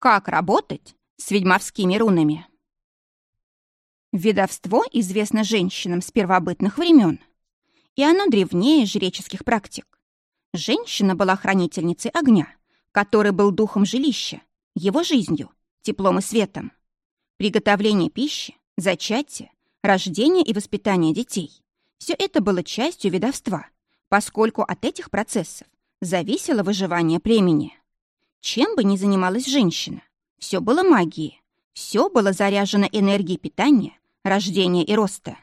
Как работать с ведьмовскими рунами? Ведовство известно женщинам с первобытных времен, и оно древнее жреческих практик. Женщина была хранительницей огня, который был духом жилища, его жизнью, теплом и светом. Приготовление пищи, зачатие, рождение и воспитание детей – все это было частью ведовства, поскольку от этих процессов зависело выживание племени. Чем бы ни занималась женщина, все было магией, все было заряжено энергией питания, рождения и роста.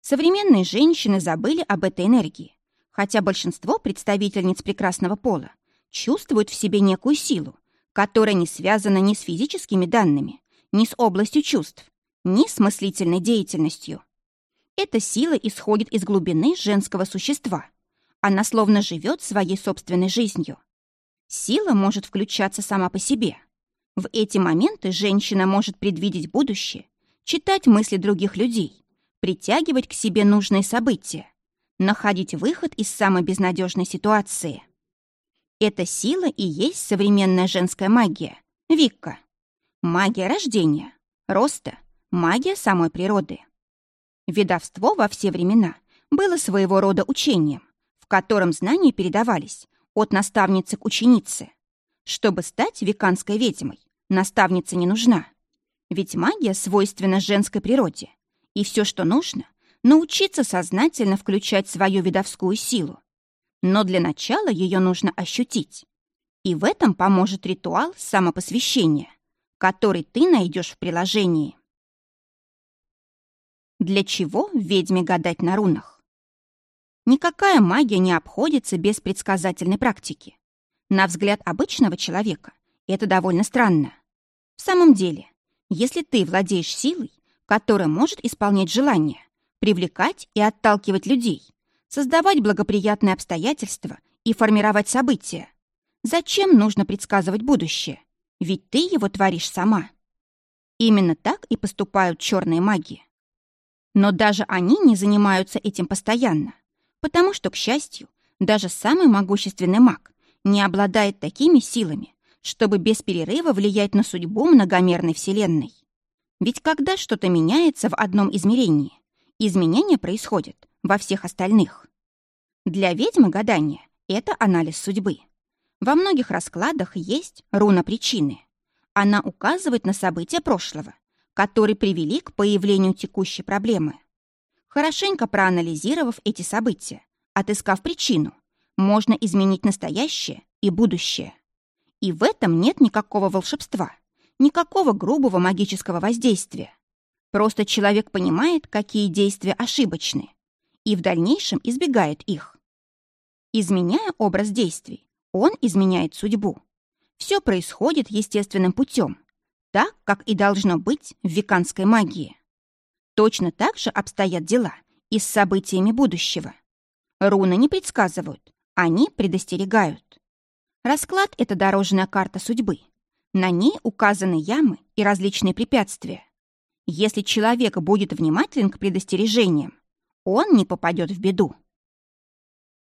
Современные женщины забыли об этой энергии, хотя большинство представительниц прекрасного пола чувствуют в себе некую силу, которая не связана ни с физическими данными, ни с областью чувств, ни с мыслительной деятельностью. Эта сила исходит из глубины женского существа. Она словно живет своей собственной жизнью. Сила может включаться сама по себе. В эти моменты женщина может предвидеть будущее, читать мысли других людей, притягивать к себе нужные события, находить выход из самой безнадежной ситуации. Эта сила и есть современная женская магия, Викка. Магия рождения, роста, магия самой природы. Ведовство во все времена было своего рода учением, в котором знания передавались от наставницы к ученице. Чтобы стать веканской ведьмой, наставница не нужна. Ведь магия свойственна женской природе. И все, что нужно, научиться сознательно включать свою ведовскую силу. Но для начала ее нужно ощутить. И в этом поможет ритуал самопосвящения, который ты найдешь в приложении. Для чего ведьме гадать на рунах? Никакая магия не обходится без предсказательной практики. На взгляд обычного человека это довольно странно. В самом деле, если ты владеешь силой, которая может исполнять желания, привлекать и отталкивать людей, создавать благоприятные обстоятельства и формировать события, зачем нужно предсказывать будущее? Ведь ты его творишь сама. Именно так и поступают черные маги. Но даже они не занимаются этим постоянно, потому что, к счастью, даже самый могущественный маг не обладает такими силами, чтобы без перерыва влиять на судьбу многомерной Вселенной. Ведь когда что-то меняется в одном измерении, изменения происходят во всех остальных. Для ведьмы гадание — это анализ судьбы. Во многих раскладах есть руна причины. Она указывает на события прошлого, которые привели к появлению текущей проблемы. Хорошенько проанализировав эти события, отыскав причину, можно изменить настоящее и будущее. И в этом нет никакого волшебства, никакого грубого магического воздействия. Просто человек понимает, какие действия ошибочны, и в дальнейшем избегает их. Изменяя образ действий, он изменяет судьбу. Все происходит естественным путем, так, как и должно быть в веканской магии. Точно так же обстоят дела и с событиями будущего. Руны не предсказывают, они предостерегают. Расклад — это дорожная карта судьбы. На ней указаны ямы и различные препятствия. Если человек будет внимателен к предостережениям, он не попадет в беду.